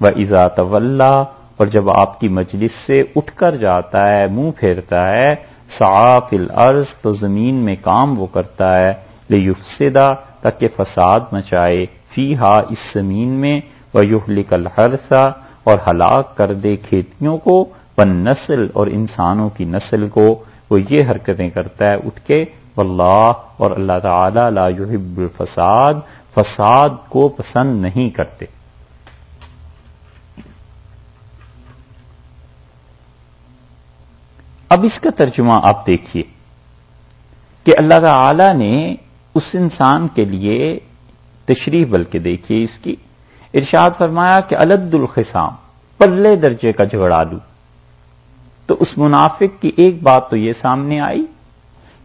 و ازا طول اور جب آپ کی مجلس سے اٹھ کر جاتا ہے، منہ پھیرتا ہے صاف الارض تو زمین میں کام وہ کرتا ہے لیفسدہ تاکہ فساد مچائے فی ہا اس زمین میں وہ یوہلک الحرسا اور ہلاک کر دے کھیتیوں کو ون نسل اور انسانوں کی نسل کو۔ وہ یہ حرکتیں کرتا ہے اٹھ کے، واللہ اور اللہ تعالی لا يحب الفساد، فساد کو پسند نہیں کرتے۔ اب اس کا ترجمہ آپ دیکھیے کہ اللہ تعالی نے اس انسان کے لیے تشریح بلکہ دیکھیے اس کی، ارشاد فرمایا کہ الد الخسام پلے درجے کا جھگڑا دوں تو اس منافق کی ایک بات تو یہ سامنے آئی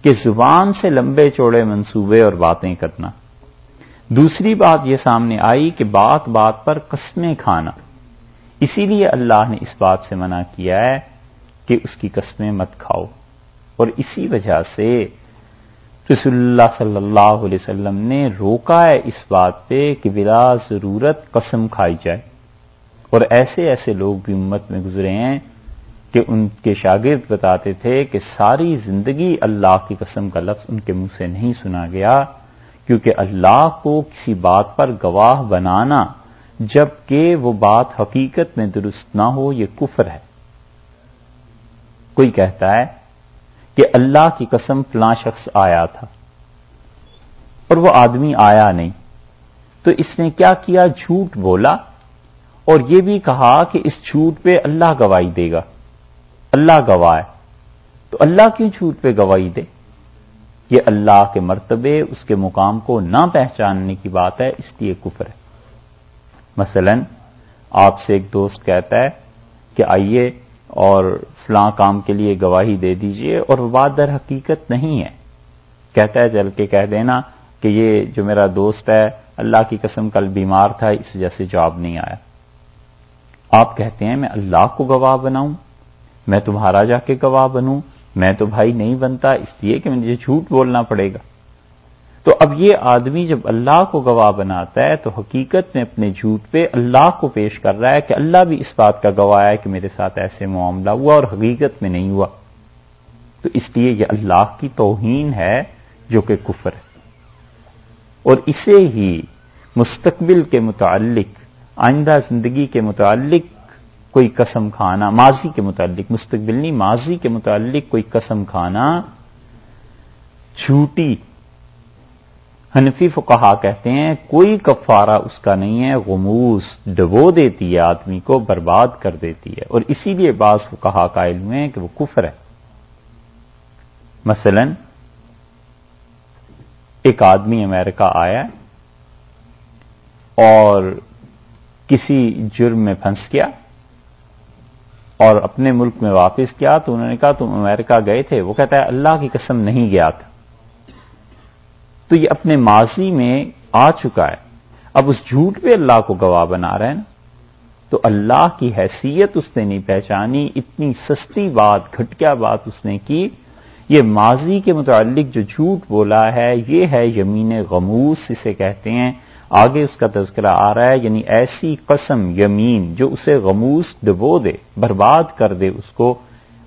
کہ زبان سے لمبے چوڑے منصوبے اور باتیں کرنا۔ دوسری بات یہ سامنے آئی کہ بات بات پر قسمیں کھانا۔ اسی لیے اللہ نے اس بات سے منع کیا ہے کہ اس کی قسمیں مت کھاؤ۔ اور اسی وجہ سے رسول اللہ صلی اللہ علیہ وسلم نے روکا ہے اس بات پہ کہ بلا ضرورت قسم کھائی جائے۔ اور ایسے ایسے لوگ بھی امت میں گزرے ہیں کہ ان کے شاگرد بتاتے تھے کہ ساری زندگی اللہ کی قسم کا لفظ ان کے منہ سے نہیں سنا گیا، کیونکہ اللہ کو کسی بات پر گواہ بنانا جبکہ وہ بات حقیقت میں درست نہ ہو، یہ کفر ہے۔ کوئی کہتا ہے کہ اللہ کی قسم فلاں شخص آیا تھا اور وہ آدمی آیا نہیں، تو اس نے کیا کیا؟ جھوٹ بولا اور یہ بھی کہا کہ اس جھوٹ پہ اللہ گواہی دے گا۔ اللہ گواہ ہے۔ تو اللہ کیوں جھوٹ پہ گواہی دے؟ یہ اللہ کے مرتبے، اس کے مقام کو نہ پہچاننے کی بات ہے، اس لیے کفر ہے۔ مثلا آپ سے ایک دوست کہتا ہے کہ آئیے اور فلاں کام کے لیے گواہی دے دیجیے، اور بات در حقیقت نہیں ہے۔ کہتا ہے چل کے کہہ دینا کہ یہ جو میرا دوست ہے، اللہ کی قسم کل بیمار تھا، اس وجہ سے جواب نہیں آیا۔ آپ کہتے ہیں، میں اللہ کو گواہ بناؤں، میں تمہارا جا کے گواہ بنوں، میں تو بھائی نہیں بنتا، اس لیے کہ مجھے جھوٹ بولنا پڑے گا۔ تو اب یہ آدمی جب اللہ کو گواہ بناتا ہے تو حقیقت میں اپنے جھوٹ پہ اللہ کو پیش کر رہا ہے کہ اللہ بھی اس بات کا گواہ ہے کہ میرے ساتھ ایسے معاملہ ہوا اور حقیقت میں نہیں ہوا۔ تو اس لیے یہ اللہ کی توہین ہے جو کہ کفر ہے۔ اور اسے ہی مستقبل کے متعلق، آئندہ زندگی کے متعلق کوئی قسم کھانا، ماضی کے متعلق، مستقبل نہیں، ماضی کے متعلق کوئی قسم کھانا جھوٹی حنفی فقہا کہتے ہیں، کوئی کفارہ اس کا نہیں ہے، غموس ڈبو دیتی ہے آدمی کو، برباد کر دیتی ہے۔ اور اسی لیے بعض فقہا کا علم ہے کہ وہ کفر ہے۔ مثلا، ایک آدمی امریکہ آیا اور کسی جرم میں پھنس گیا اور اپنے ملک میں واپس کیا تو انہوں نے کہا، تم امریکہ گئے تھے۔ وہ کہتا ہے، اللہ کی قسم نہیں گیا تھا۔ تو یہ اپنے ماضی میں آ چکا ہے۔ اب اس جھوٹ پہ اللہ کو گواہ بنا رہے ہیں نا۔ تو اللہ کی حیثیت اس نے نہیں پہچانی، اتنی سستی بات، گھٹکیا بات اس نے کی۔ یہ ماضی کے متعلق جو جھوٹ بولا ہے، یہ ہے یمین غموس اسے کہتے ہیں۔ آگے اس کا تذکرہ آ رہا ہے یعنی ایسی قسم یمین جو اسے غموس ڈبو دے، برباد کر دے اس کو۔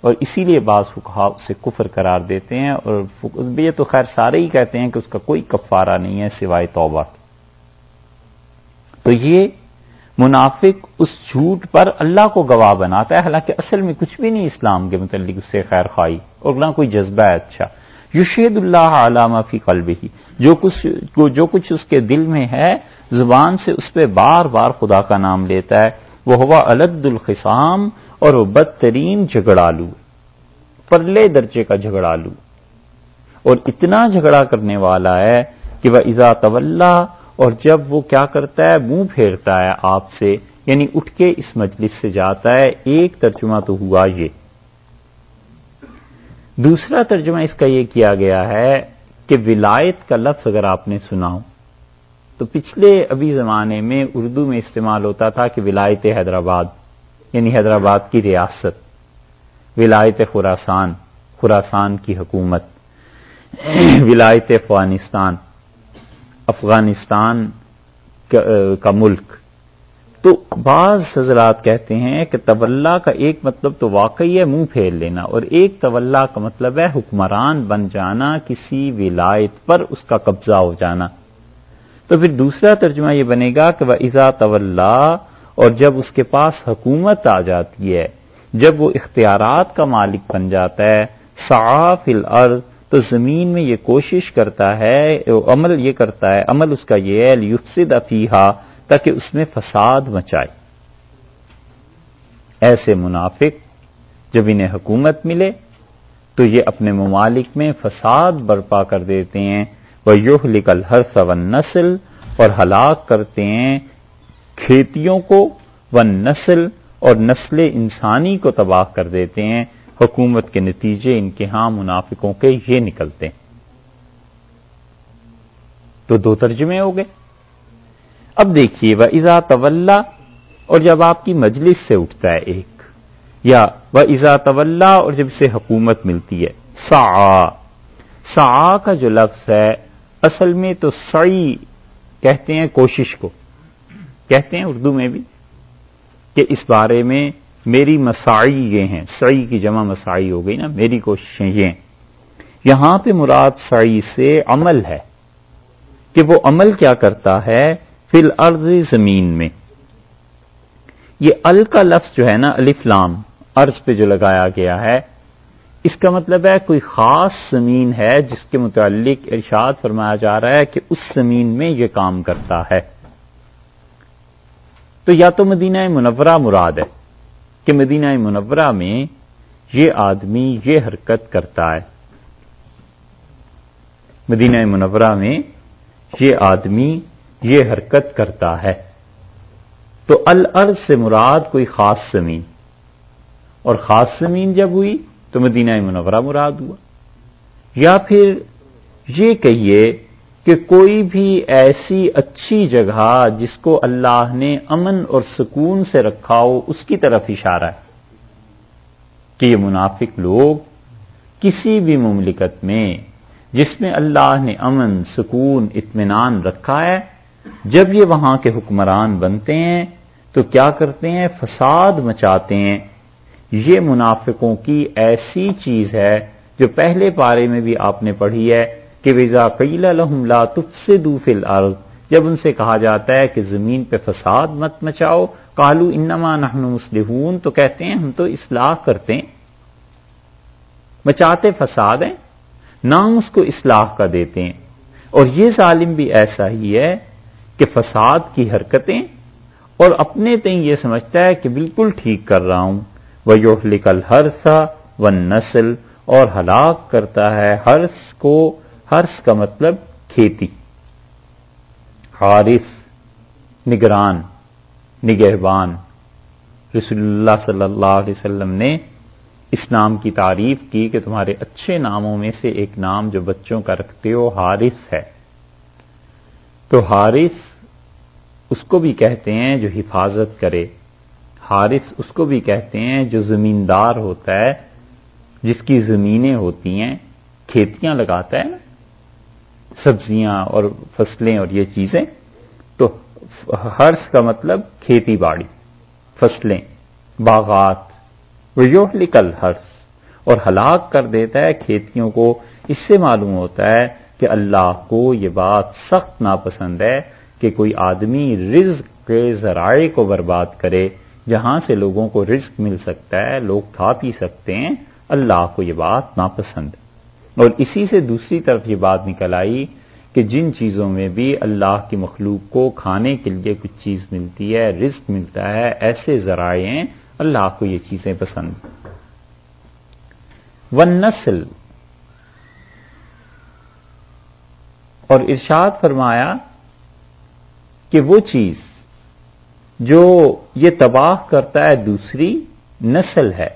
اور اسی لیے بعض فکہ اسے کفر قرار دیتے ہیں اور یہ تو خیر سارے ہی کہتے ہیں کہ اس کا کوئی کفارہ نہیں ہے سوائے توبہ تو یہ منافق اس جھوٹ پر اللہ کو گواہ بناتا ہے، حالانکہ اصل میں کچھ بھی نہیں اسلام کے متعلق اس سے خیر خواہی اور نہ کوئی جذبہ ہے اچھا۔ یشید اللہ علامہ فی قلب ہی جو کچھ جو کچھ اس کے دل میں ہے، زبان سے اس پہ بار بار خدا کا نام لیتا ہے۔ وہ ہوا الد الخسام اور وہ بدترین جھگڑالو پرلے درجے کا جھگڑالو اور اتنا جھگڑا کرنے والا ہے کہ وہ ازا طول اور جب وہ کیا کرتا ہے، منہ پھیرتا ہے آپ سے یعنی اٹھ کے اس مجلس سے جاتا ہے۔ ایک ترجمہ تو ہوا یہ۔ دوسرا ترجمہ اس کا یہ کیا گیا ہے کہ ولایت کا لفظ اگر آپ نے سنا ہو تو پچھلے ابھی زمانے میں اردو میں استعمال ہوتا تھا کہ ولایت حیدرآباد یعنی حیدرآباد کی ریاست، ولایت خوراسان خوراسان کی حکومت، ولایت افغانستان افغانستان کا ملک۔ تو بعض حضرات کہتے ہیں کہ طلّہ کا ایک مطلب تو واقعی ہے منہ پھیر لینا، اور ایک طلّہ کا مطلب ہے حکمران بن جانا کسی ولایت پر اس کا قبضہ ہو جانا۔ تو پھر دوسرا ترجمہ یہ بنے گا کہ وہ ایزا طول اور جب اس کے پاس حکومت آ جاتی ہے، جب وہ اختیارات کا مالک بن جاتا ہے صاف الارض، تو زمین میں یہ کوشش کرتا ہے عمل یہ کرتا ہے، عمل اس کا یہ ہے یفسد افیحا تاکہ اس میں فساد مچائے۔ ایسے منافق، جب انہیں حکومت ملے، تو یہ اپنے ممالک میں فساد برپا کر دیتے ہیں وہ یوہ لکل ہر سون نسل اور ہلاک کرتے ہیں کھیتیوں کو ون نسل اور نسل انسانی کو تباہ کر دیتے ہیں۔ حکومت کے نتیجے ان کے ہاں منافقوں کے یہ نکلتے ہیں۔ تو دو ترجمے ہو گئے۔ اب دیکھیے وہ ایزا طول اور جب آپ کی مجلس سے اٹھتا ہے ایک، یا وہ ایزا طول اور جب اسے حکومت ملتی ہے سا سا کا جو لفظ ہے اصل میں تو سعی کہتے ہیں کوشش کو۔ کہتے ہیں اردو میں بھی کہ اس بارے میں میری مسائی یہ ہیں۔ سعی کی جمع مسائی ہو گئی نا، میری کوششیں یہ ہیں۔ یہاں پہ مراد سعی سے عمل ہے کہ وہ عمل کیا کرتا ہے فی الارض زمین میں۔ یہ ال کا لفظ جو ہے نا الفلام ارض پہ جو لگایا گیا ہے اس کا مطلب ہے کوئی خاص زمین ہے جس کے متعلق ارشاد فرمایا جا رہا ہے کہ اس زمین میں یہ کام کرتا ہے۔ تو یا تو مدینہ منورہ مراد ہے کہ مدینہ منورہ میں یہ آدمی یہ حرکت کرتا ہے۔ مدینہ منورہ میں یہ آدمی یہ حرکت کرتا ہے۔ تو الارض سے مراد کوئی خاص زمین۔ اور خاص زمین جب ہوئی تو مدینہ منورہ مراد ہوا۔ یا پھر یہ کہیے کہ کوئی بھی ایسی اچھی جگہ جس کو اللہ نے امن اور سکون سے رکھا ہو، اس کی طرف اشارہ ہے کہ یہ منافق لوگ کسی بھی مملکت میں جس میں اللہ نے امن، سکون، اطمینان رکھا ہے، جب یہ وہاں کے حکمران بنتے ہیں تو کیا کرتے ہیں؟ فساد مچاتے ہیں۔ یہ منافقوں کی ایسی چیز ہے جو پہلے پارے میں بھی آپ نے پڑھی ہے کہ ویزا قیل الحم لا سے دوفل الارض جب ان سے کہا جاتا ہے کہ زمین پہ فساد مت مچاؤ کالو انما نحن مسلحون تو کہتے ہیں ہم تو اصلاح کرتے ہیں۔ مچاتے فساد ہیں نام اس کو اصلاح کا دیتے ہیں۔ اور یہ ظالم بھی ایسا ہی ہے کہ فساد کی حرکتیں، اور اپنے تئیں یہ سمجھتا ہے کہ بالکل ٹھیک کر رہا ہوں۔ وہ یو لکل ہرسا و نسل اور ہلاک کرتا ہے ہرس کو، ہرس کا مطلب کھیتی۔ حارث، نگران، نگہبان۔ رسول اللہ صلی اللہ علیہ وسلم نے اس نام کی تعریف کی کہ تمہارے اچھے ناموں میں سے ایک نام جو بچوں کا رکھتے ہو حارث ہے۔ تو حارث اس کو بھی کہتے ہیں جو حفاظت کرے۔ حارث اس کو بھی کہتے ہیں جو زمیندار ہوتا ہے، جس کی زمینیں ہوتی ہیں، کھیتیاں لگاتا ہے نا، سبزیاں اور فصلیں اور یہ چیزیں، تو ہرس کا مطلب کھیتی باڑی، فصلیں، باغات وہ یو لکل ہرس اور ہلاک کر دیتا ہے کھیتیوں کو۔ اس سے معلوم ہوتا ہے کہ اللہ کو یہ بات سخت ناپسند ہے کہ کوئی آدمی رزق کے ذرائع کو برباد کرے۔ جہاں سے لوگوں کو رزق مل سکتا ہے، لوگ کھا پی سکتے ہیں، اللہ کو یہ بات ناپسند اور اسی سے دوسری طرف یہ بات نکل آئی کہ جن چیزوں میں بھی اللہ کی مخلوق کو کھانے کے لیے کچھ چیز ملتی ہے، رزق ملتا ہے، ایسے ذرائع ہیں، اللہ کو یہ چیزیں پسند ون نسل اور ارشاد فرمایا کہ وہ چیز جو یہ تباہ کرتا ہے دوسری نسل ہے۔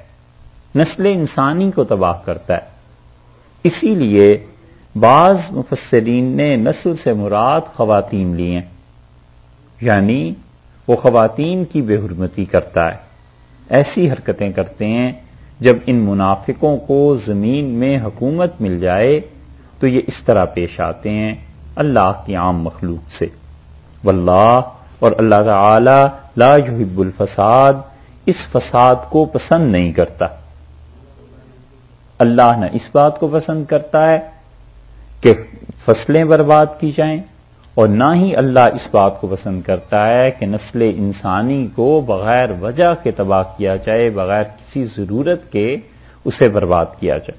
نسل انسانی کو تباہ کرتا ہے۔ اسی لیے بعض مفسرین نے نسل سے مراد خواتین لی ہیں۔ یعنی وہ خواتین کی بے حرمتی کرتا ہے۔ ایسی حرکتیں کرتے ہیں۔ جب ان منافقوں کو زمین میں حکومت مل جائے تو یہ اس طرح پیش آتے ہیں اللہ کی عام مخلوق سے۔ واللہ اور اللہ تعالی لا يحب الفساد، اس فساد کو پسند نہیں کرتا۔ اللہ نہ اس بات کو پسند کرتا ہے کہ فصلیں برباد کی جائیں، اور نہ ہی اللہ اس بات کو پسند کرتا ہے کہ نسل انسانی کو بغیر وجہ کے تباہ کیا جائے، بغیر کسی ضرورت کے اسے برباد کیا جائے۔